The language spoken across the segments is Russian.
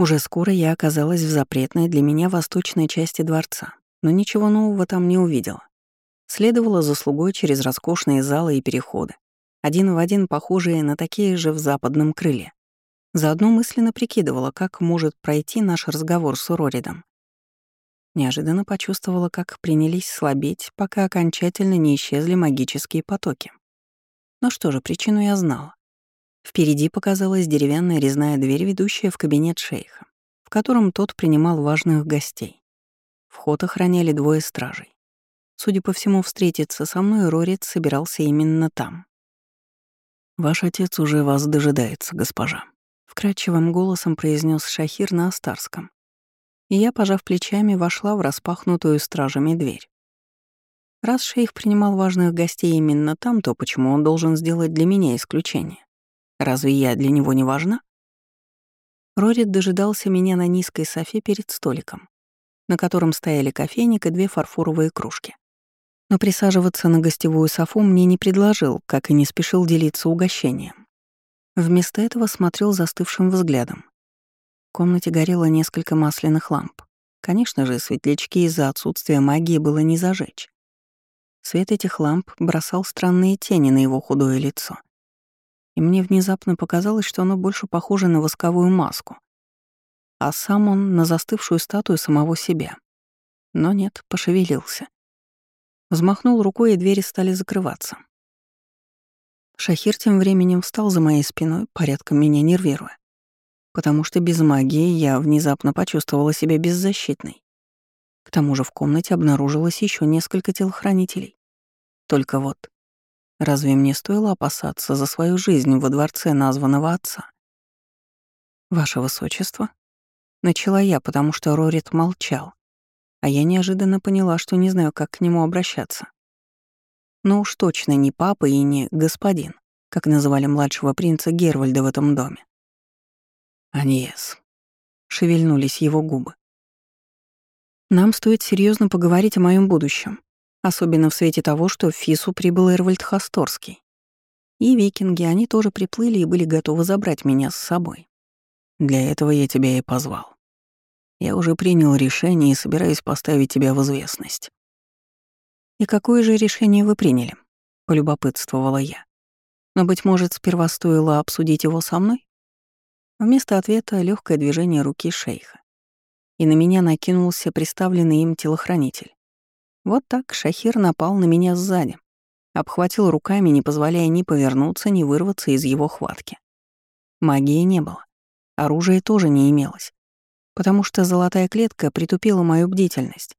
Уже скоро я оказалась в запретной для меня восточной части дворца, но ничего нового там не увидела. Следовала за слугой через роскошные залы и переходы, один в один похожие на такие же в западном крыле. Заодно мысленно прикидывала, как может пройти наш разговор с Уроридом. Неожиданно почувствовала, как принялись слабеть, пока окончательно не исчезли магические потоки. Но что же, причину я знала. Впереди показалась деревянная резная дверь, ведущая в кабинет шейха, в котором тот принимал важных гостей. Вход охраняли двое стражей. Судя по всему, встретиться со мной Рорит собирался именно там. «Ваш отец уже вас дожидается, госпожа», — вкрадчивым голосом произнес Шахир на Астарском. И я, пожав плечами, вошла в распахнутую стражами дверь. Раз шейх принимал важных гостей именно там, то почему он должен сделать для меня исключение? Разве я для него не важна? Рорит дожидался меня на низкой софе перед столиком, на котором стояли кофейник и две фарфоровые кружки. Но присаживаться на гостевую софу мне не предложил, как и не спешил делиться угощением. Вместо этого смотрел застывшим взглядом. В комнате горело несколько масляных ламп. Конечно же, светлячки из-за отсутствия магии было не зажечь. Свет этих ламп бросал странные тени на его худое лицо — и мне внезапно показалось, что оно больше похоже на восковую маску, а сам он на застывшую статую самого себя. Но нет, пошевелился. Взмахнул рукой, и двери стали закрываться. Шахир тем временем встал за моей спиной, порядком меня нервируя. Потому что без магии я внезапно почувствовала себя беззащитной. К тому же в комнате обнаружилось еще несколько телохранителей. Только вот Разве мне стоило опасаться за свою жизнь во дворце названного отца? «Ваше высочество?» Начала я, потому что Рорит молчал, а я неожиданно поняла, что не знаю, как к нему обращаться. Но уж точно не папа и не господин, как называли младшего принца Гервальда в этом доме. «Аньес», — шевельнулись его губы. «Нам стоит серьезно поговорить о моем будущем», Особенно в свете того, что в Фису прибыл Эрвальд Хасторский. И викинги, они тоже приплыли и были готовы забрать меня с собой. Для этого я тебя и позвал. Я уже принял решение и собираюсь поставить тебя в известность. «И какое же решение вы приняли?» — полюбопытствовала я. «Но, быть может, сперва стоило обсудить его со мной?» Вместо ответа легкое движение руки шейха. И на меня накинулся представленный им телохранитель. Вот так Шахир напал на меня сзади, обхватил руками, не позволяя ни повернуться, ни вырваться из его хватки. Магии не было, оружия тоже не имелось, потому что золотая клетка притупила мою бдительность,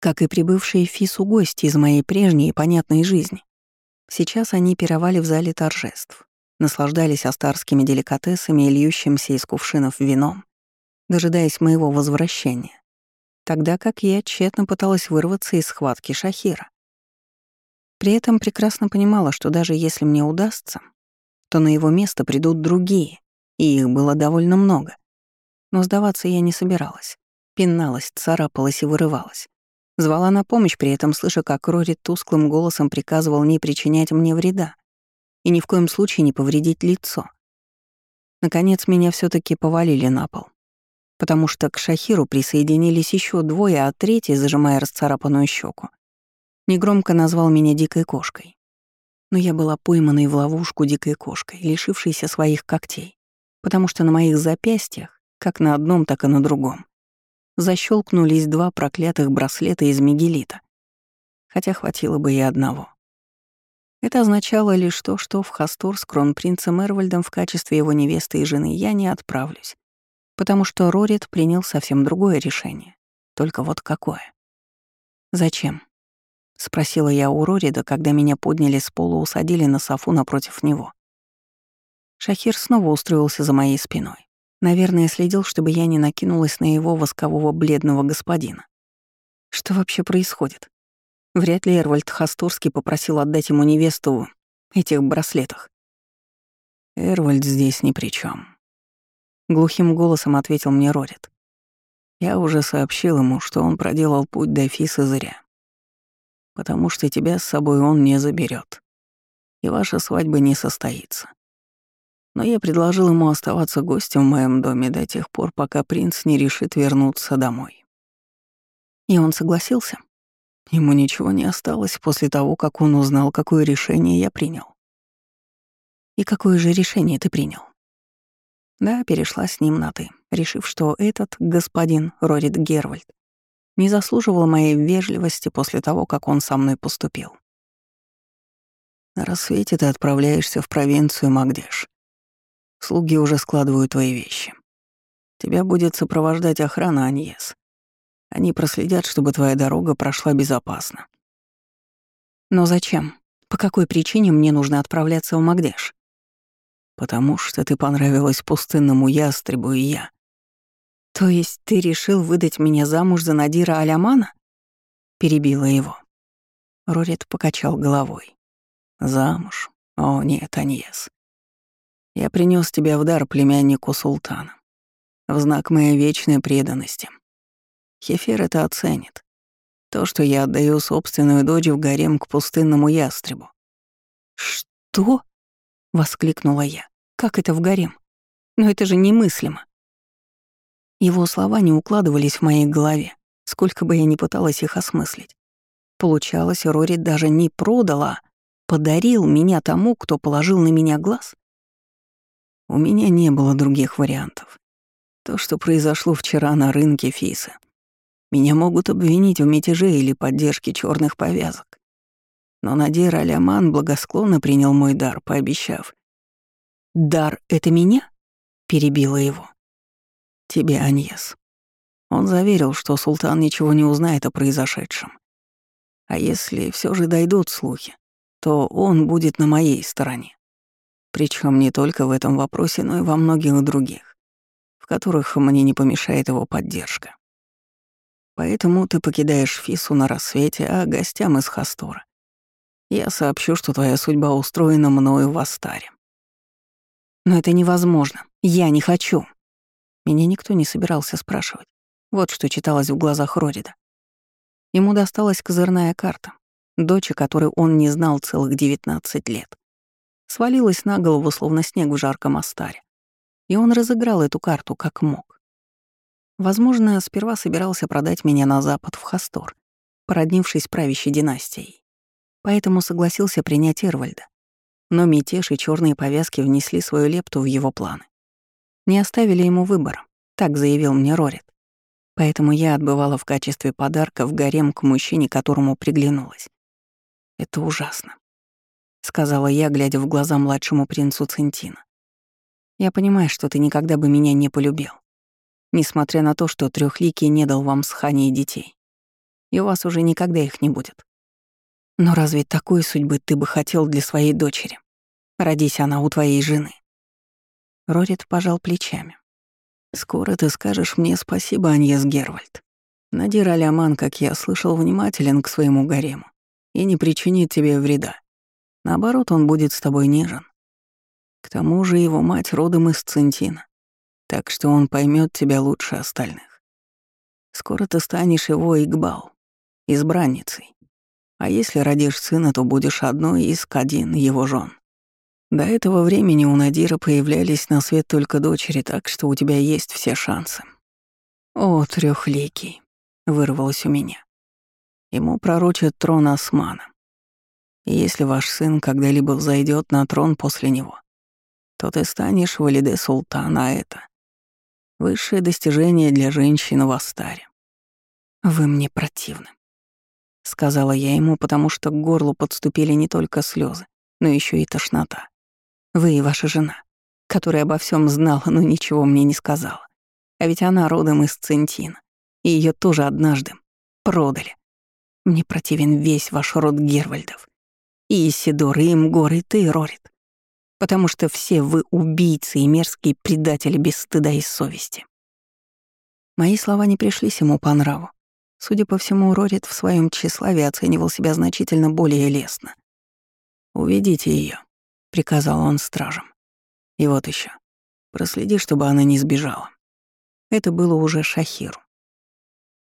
как и прибывшие в Фису гости из моей прежней и понятной жизни. Сейчас они пировали в зале торжеств, наслаждались астарскими деликатесами и льющимся из кувшинов вином, дожидаясь моего возвращения тогда как я тщетно пыталась вырваться из схватки Шахира. При этом прекрасно понимала, что даже если мне удастся, то на его место придут другие, и их было довольно много. Но сдаваться я не собиралась. Пиналась, царапалась и вырывалась. Звала на помощь, при этом слыша, как Рори тусклым голосом приказывал не причинять мне вреда и ни в коем случае не повредить лицо. Наконец меня все таки повалили на пол потому что к Шахиру присоединились еще двое, а третий, зажимая расцарапанную щеку, негромко назвал меня дикой кошкой. Но я была пойманной в ловушку дикой кошкой, лишившейся своих когтей, потому что на моих запястьях, как на одном, так и на другом, защелкнулись два проклятых браслета из мигелита, хотя хватило бы и одного. Это означало лишь то, что в Хастор с кронпринцем Эрвальдом в качестве его невесты и жены я не отправлюсь, потому что Рорит принял совсем другое решение. Только вот какое. «Зачем?» — спросила я у Рорида, когда меня подняли с пола и усадили на софу напротив него. Шахир снова устроился за моей спиной. Наверное, следил, чтобы я не накинулась на его воскового бледного господина. Что вообще происходит? Вряд ли Эрвальд Хастурский попросил отдать ему невесту этих браслетах. Эрвальд здесь ни при чем, Глухим голосом ответил мне Рорит. Я уже сообщил ему, что он проделал путь до Фиса зря. Потому что тебя с собой он не заберет, и ваша свадьба не состоится. Но я предложил ему оставаться гостем в моем доме до тех пор, пока принц не решит вернуться домой. И он согласился. Ему ничего не осталось после того, как он узнал, какое решение я принял. И какое же решение ты принял? Да, перешла с ним на «ты», решив, что этот господин Рорит Гервальд не заслуживал моей вежливости после того, как он со мной поступил. На рассвете ты отправляешься в провинцию Магдеш. Слуги уже складывают твои вещи. Тебя будет сопровождать охрана Аньес. Они проследят, чтобы твоя дорога прошла безопасно. Но зачем? По какой причине мне нужно отправляться в Магдеш? Потому что ты понравилась пустынному ястребу и я. То есть ты решил выдать меня замуж за Надира Алямана? Перебила его. Рорит покачал головой. Замуж? О, нет, Аньес. Я принес тебя в дар племяннику султана. В знак моей вечной преданности. Хефер это оценит. То, что я отдаю собственную дочь в гарем к пустынному ястребу. «Что?» — воскликнула я. «Как это в гарем? Но это же немыслимо». Его слова не укладывались в моей голове, сколько бы я ни пыталась их осмыслить. Получалось, Рори даже не продала, а подарил меня тому, кто положил на меня глаз. У меня не было других вариантов. То, что произошло вчера на рынке Фиса, меня могут обвинить в мятеже или поддержке черных повязок. Но Надир Аляман благосклонно принял мой дар, пообещав. «Дар — это меня?» — перебила его. «Тебе, Аньес». Он заверил, что султан ничего не узнает о произошедшем. А если все же дойдут слухи, то он будет на моей стороне. Причем не только в этом вопросе, но и во многих других, в которых мне не помешает его поддержка. Поэтому ты покидаешь Фису на рассвете, а гостям из Хастора я сообщу, что твоя судьба устроена мною в Астаре. Но это невозможно. Я не хочу. Меня никто не собирался спрашивать. Вот что читалось в глазах Рорида. Ему досталась козырная карта, дочь, которой он не знал целых 19 лет. Свалилась на голову, словно снег в жарком Астаре. И он разыграл эту карту как мог. Возможно, сперва собирался продать меня на Запад в Хастор, породнившись правящей династией. Поэтому согласился принять Эрвальда. Но мятеж и черные повязки внесли свою лепту в его планы. Не оставили ему выбора, так заявил мне Рорит. Поэтому я отбывала в качестве подарка в гарем к мужчине, которому приглянулась. Это ужасно, сказала я, глядя в глаза младшему принцу Центина. Я понимаю, что ты никогда бы меня не полюбил несмотря на то, что трехликий не дал вам с детей. И у вас уже никогда их не будет. Но разве такой судьбы ты бы хотел для своей дочери? Родись она у твоей жены. Рорит пожал плечами. «Скоро ты скажешь мне спасибо, Аньес Гервальд. Надир Аляман, как я слышал, внимателен к своему гарему и не причинит тебе вреда. Наоборот, он будет с тобой нежен. К тому же его мать родом из Центина, так что он поймет тебя лучше остальных. Скоро ты станешь его Игбал, избранницей. А если родишь сына, то будешь одной из Кадин, его жен. До этого времени у Надира появлялись на свет только дочери, так что у тебя есть все шансы. О, трехликий, вырвалось у меня. Ему пророчат трон Османа. Если ваш сын когда-либо взойдет на трон после него, то ты станешь валиде султана, это Высшее достижение для женщины в Астаре. «Вы мне противны», — сказала я ему, потому что к горлу подступили не только слезы, но еще и тошнота. «Вы и ваша жена, которая обо всем знала, но ничего мне не сказала. А ведь она родом из Центина, и ее тоже однажды продали. Мне противен весь ваш род Гервальдов. И Исидор, и Имгор, и ты, Рорит потому что все вы убийцы и мерзкие предатели без стыда и совести. Мои слова не пришлись ему по нраву. Судя по всему, Рорит в своем тщеславии оценивал себя значительно более лестно. «Уведите ее, приказал он стражам. «И вот еще. Проследи, чтобы она не сбежала». Это было уже Шахиру.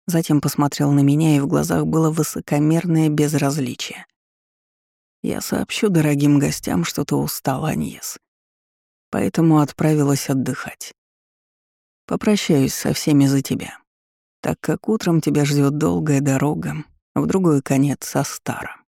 Затем посмотрел на меня, и в глазах было высокомерное безразличие. Я сообщу дорогим гостям, что ты устал, Аньес. поэтому отправилась отдыхать. Попрощаюсь со всеми за тебя, так как утром тебя ждет долгая дорога в другой конец со Стара.